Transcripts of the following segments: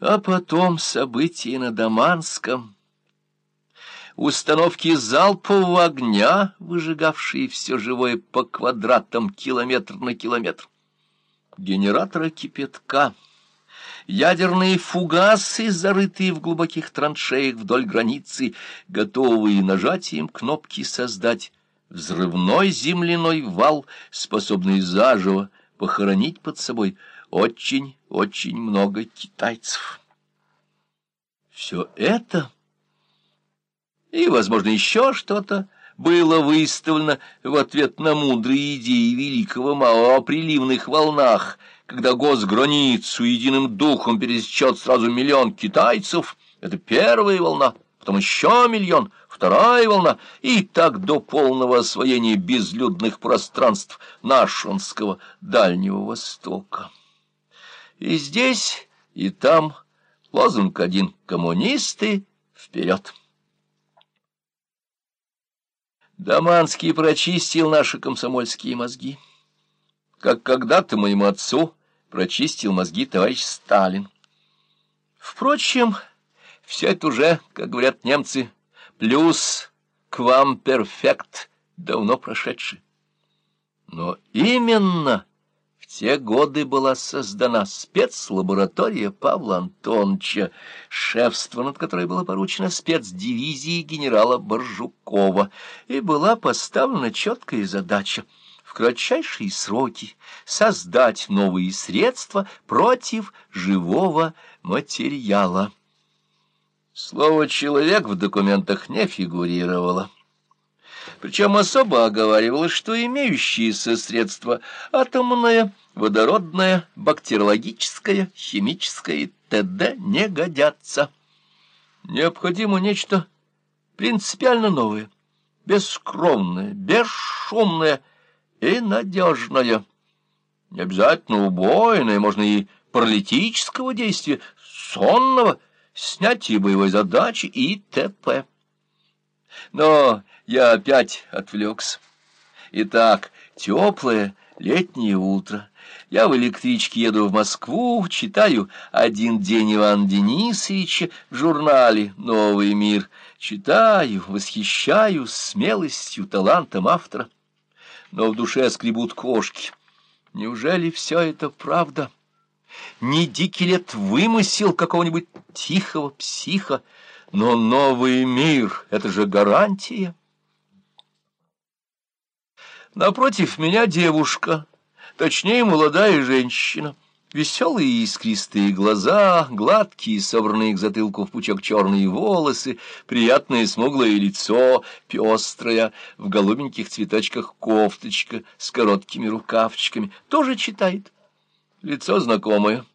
А потом события на Даманском, установки залпового огня, выжигавшие все живое по квадратам километр на километр, генератора кипятка, ядерные фугасы, зарытые в глубоких траншеях вдоль границы, готовые нажатием кнопки создать взрывной земляной вал, способный заживо похоронить под собой очень-очень много китайцев. Все это и, возможно, еще что-то было выставлено в ответ на мудрые идеи великого Мао о приливных волнах, когда госграницу единым духом пересечет сразу миллион китайцев. Это первая волна, потом еще миллион, вторая волна, и так до полного освоения безлюдных пространств нашинского Дальнего Востока. И здесь, и там лозунг один — коммунисты вперед! Даманский прочистил наши комсомольские мозги, как когда-то моему отцу прочистил мозги товарищ Сталин. Впрочем, все это уже, как говорят немцы, плюс к вам перфект, давно прошедший. Но именно те годы была создана спецлаборатория Павла Антоновича, шефство над которой было поручено спецдивизии генерала Боржукова, и была поставлена четкая задача в кратчайшие сроки создать новые средства против живого материала. Слово «человек» в документах не фигурировало. Причем особо оговаривалось, что имеющиеся средства атомное, водородное, бактериологическое, химическое и т.д. не годятся. Необходимо нечто принципиально новое, бескровное, бесшумное и надежное. Не обязательно убойное, можно и паралитического действия, сонного, снятие боевой задачи и т.п. Но я опять отвлекся. Итак, теплое летнее утро. Я в электричке еду в Москву, читаю «Один день Ивана Денисовича» в журнале «Новый мир». Читаю, восхищаюсь смелостью, талантом автора. Но в душе скребут кошки. Неужели все это правда? Не Дикелет вымысел какого-нибудь тихого психа, но новый мир — это же гарантия. Напротив меня девушка, точнее молодая женщина. Веселые искристые глаза, гладкие, собранные к затылку в пучок черные волосы, приятное смуглое лицо, пестрое, в голубеньких цветочках кофточка с короткими рукавчиками, тоже читает. Лицо знакомое.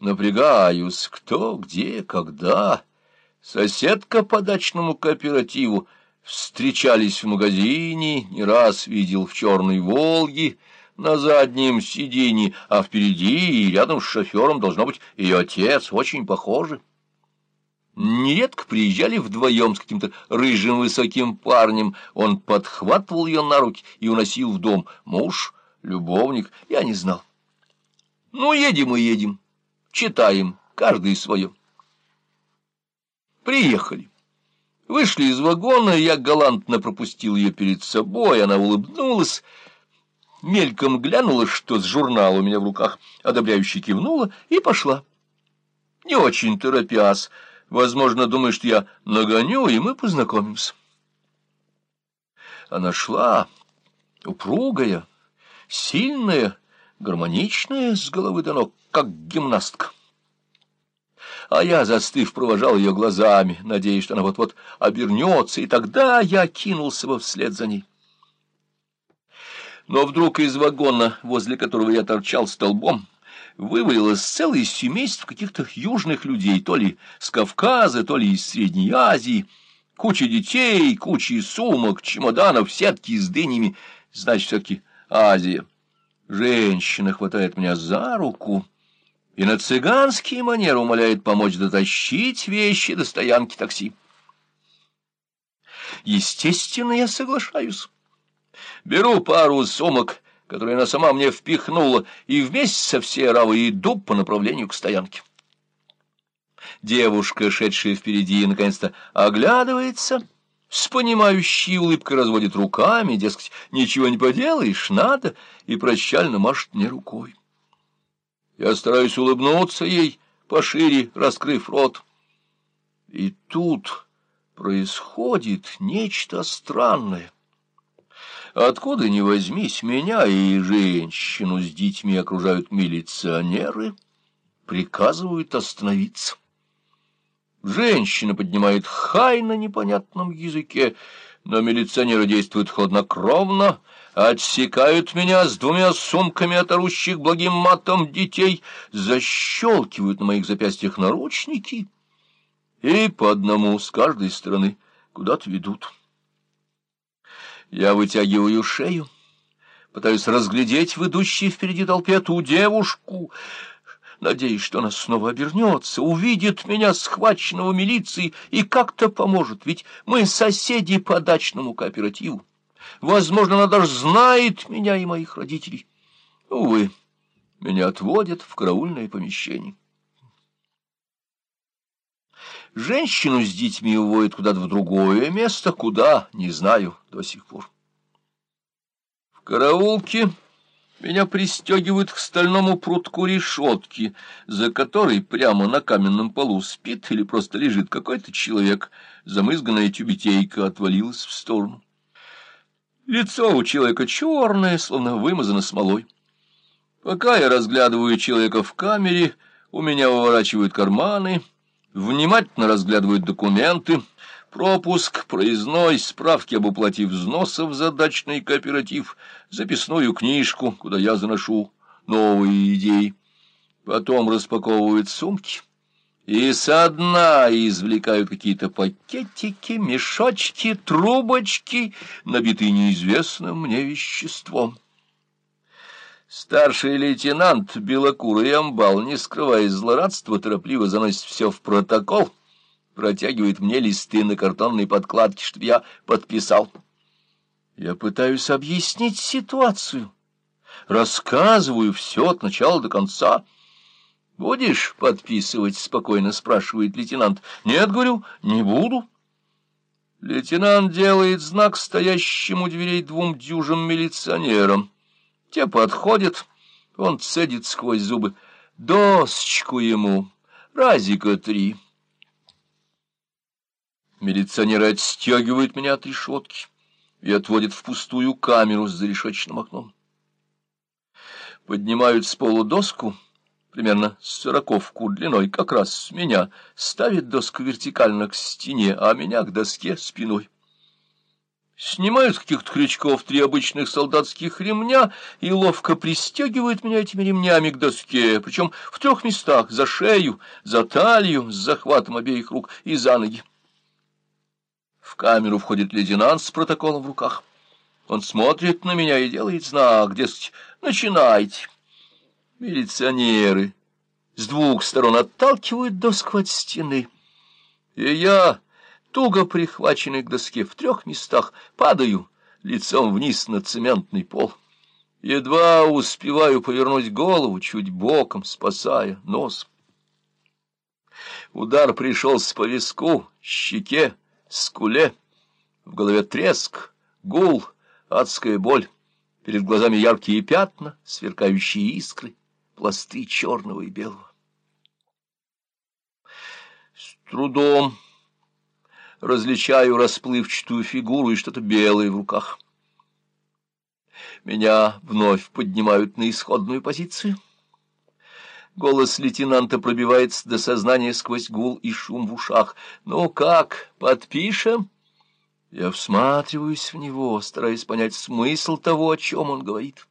Напрягаюсь, кто, где, когда. Соседка по дачному кооперативу встречались в магазине, не раз видел в черной «Волге», на заднем сиденье, а впереди и рядом с шофером должно быть ее отец, очень похожи. Нередко приезжали вдвоем с каким-то рыжим высоким парнем, он подхватывал ее на руки и уносил в дом. Муж, любовник, я не знал. Ну, едем и едем, читаем, каждый свое. Приехали. Вышли из вагона, я галантно пропустил ее перед собой, она улыбнулась, мельком глянула, что с журнала у меня в руках, одобряюще кивнула и пошла. Не очень торопясь, возможно, думая, что я нагоню, и мы познакомимся. Она шла, упругая, сильная, гармоничная с головы до ног, как гимнастка а я, застыв, провожал ее глазами, надеясь, что она вот-вот обернется, и тогда я кинулся бы вслед за ней. Но вдруг из вагона, возле которого я торчал столбом, вывалилось целое семейство каких-то южных людей, то ли с Кавказа, то ли из Средней Азии, куча детей, куча сумок, чемоданов, сетки с дынями, значит, все-таки Азия. Женщина хватает меня за руку и на цыганский манер умоляет помочь дотащить вещи до стоянки такси. Естественно, я соглашаюсь. Беру пару сумок, которые она сама мне впихнула, и вместе со всей равой иду по направлению к стоянке. Девушка, шедшая впереди, наконец-то оглядывается, с понимающей улыбкой разводит руками, дескать, ничего не поделаешь, надо, и прощально машет мне рукой. Я стараюсь улыбнуться ей, пошире раскрыв рот. И тут происходит нечто странное. Откуда ни возьмись, меня и женщину с детьми окружают милиционеры, приказывают остановиться. Женщина поднимает хай на непонятном языке, но милиционеры действуют хладнокровно, отсекают меня с двумя сумками от орущих благим матом детей, защелкивают на моих запястьях наручники и по одному с каждой стороны куда-то ведут. Я вытягиваю шею, пытаюсь разглядеть в идущей впереди толпе ту девушку, надеясь, что она снова обернется, увидит меня схваченного милицией и как-то поможет, ведь мы соседи по дачному кооперативу. Возможно, она даже знает меня и моих родителей. Увы, меня отводят в караульное помещение. Женщину с детьми уводят куда-то в другое место, куда, не знаю до сих пор. В караулке меня пристегивают к стальному прутку решетки, за которой прямо на каменном полу спит или просто лежит какой-то человек, замызганная тюбетейка отвалилась в сторону. Лицо у человека черное, словно вымазано смолой. Пока я разглядываю человека в камере, у меня выворачивают карманы — внимательно разглядывают документы, пропуск, проездной, справки об уплате взносов за дачный кооператив, записную книжку, куда я заношу новые идеи. Потом распаковывают сумки и со дна извлекают какие-то пакетики, мешочки, трубочки, набитые неизвестным мне веществом. Старший лейтенант Белокурый Амбал, не скрывая злорадства, торопливо заносит все в протокол, протягивает мне листы на картонной подкладке, чтобы я подписал. Я пытаюсь объяснить ситуацию, рассказываю все от начала до конца. «Будешь подписывать?» — спокойно спрашивает лейтенант. «Нет, — говорю, — не буду». Лейтенант делает знак стоящему дверей двум дюжим милиционерам. Те подходят, он цедит сквозь зубы. Досочку ему, разика три. Милиционеры отстегивают меня от решетки и отводят в пустую камеру с зарешечным окном. Поднимают с полу доску, примерно сороковку длиной, как раз с меня, ставят доску вертикально к стене, а меня к доске спиной. Снимают каких-то крючков три обычных солдатских ремня и ловко пристегивают меня этими ремнями к доске, причем в трех местах — за шею, за талию, с захватом обеих рук и за ноги. В камеру входит лейтенант с протоколом в руках. Он смотрит на меня и делает знак, дескать, начинайте. Милиционеры с двух сторон отталкивают доску от стены. И я туго прихваченный к доске в трех местах, падаю лицом вниз на цементный пол. Едва успеваю повернуть голову чуть боком, спасая нос. Удар пришелся по виску, щеке, скуле. В голове треск, гул, адская боль. Перед глазами яркие пятна, сверкающие искры, пласты черного и белого. С трудом различаю расплывчатую фигуру и что-то белое в руках. Меня вновь поднимают на исходную позицию. Голос лейтенанта пробивается до сознания сквозь гул и шум в ушах. «Ну как, подпишем?» Я всматриваюсь в него, стараясь понять смысл того, о чем он говорит.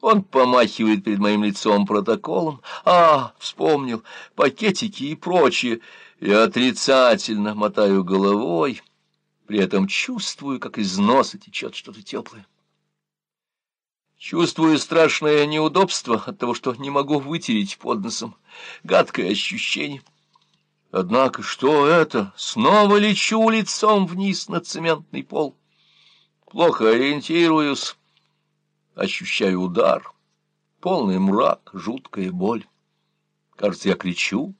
Он помахивает перед моим лицом протоколом. «А, вспомнил, пакетики и прочее». Я отрицательно мотаю головой, при этом чувствую, как из носа течет что-то теплое. Чувствую страшное неудобство от того, что не могу вытереть под носом. Гадкое ощущение. Однако что это? Снова лечу лицом вниз на цементный пол. Плохо ориентируюсь. Ощущаю удар. Полный мрак, жуткая боль. Кажется, я кричу